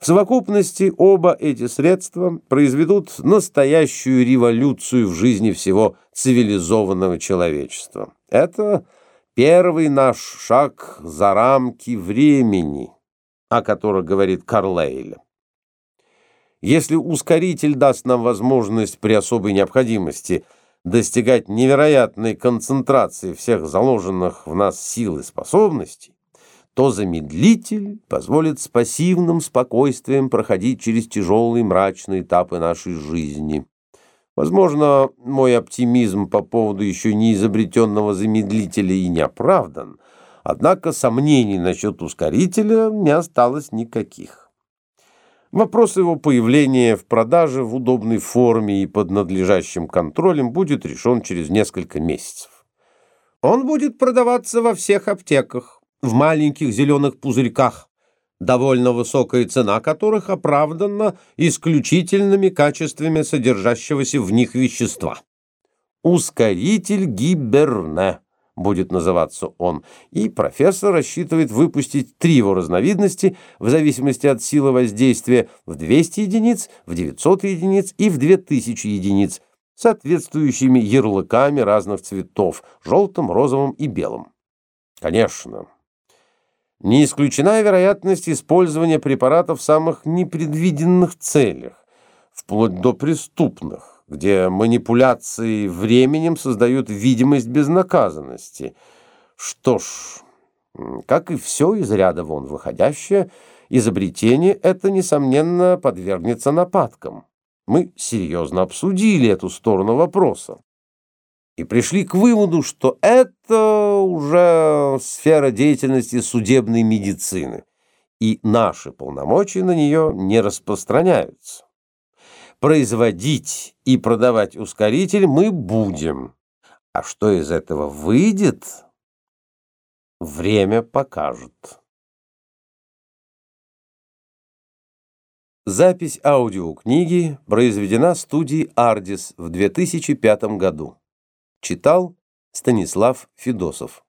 В совокупности оба эти средства произведут настоящую революцию в жизни всего цивилизованного человечества. Это первый наш шаг за рамки времени, о котором говорит Карлейль. Если ускоритель даст нам возможность при особой необходимости достигать невероятной концентрации всех заложенных в нас сил и способностей, то замедлитель позволит с пассивным спокойствием проходить через тяжелые мрачные этапы нашей жизни. Возможно, мой оптимизм по поводу еще не изобретенного замедлителя и не оправдан, однако сомнений насчет ускорителя не осталось никаких. Вопрос его появления в продаже в удобной форме и под надлежащим контролем будет решен через несколько месяцев. Он будет продаваться во всех аптеках в маленьких зеленых пузырьках, довольно высокая цена которых оправдана исключительными качествами содержащегося в них вещества. Ускоритель Гиберне будет называться он, и профессор рассчитывает выпустить три его разновидности в зависимости от силы воздействия в 200 единиц, в 900 единиц и в 2000 единиц, соответствующими ярлыками разных цветов – желтым, розовым и белым. Конечно, не исключена вероятность использования препаратов в самых непредвиденных целях, вплоть до преступных, где манипуляции временем создают видимость безнаказанности. Что ж, как и все из ряда вон выходящее, изобретение это, несомненно, подвергнется нападкам. Мы серьезно обсудили эту сторону вопроса и пришли к выводу, что это уже сфера деятельности судебной медицины, и наши полномочия на нее не распространяются. Производить и продавать ускоритель мы будем, а что из этого выйдет, время покажет. Запись аудиокниги произведена студией «Ардис» в 2005 году. Читал Станислав Федосов.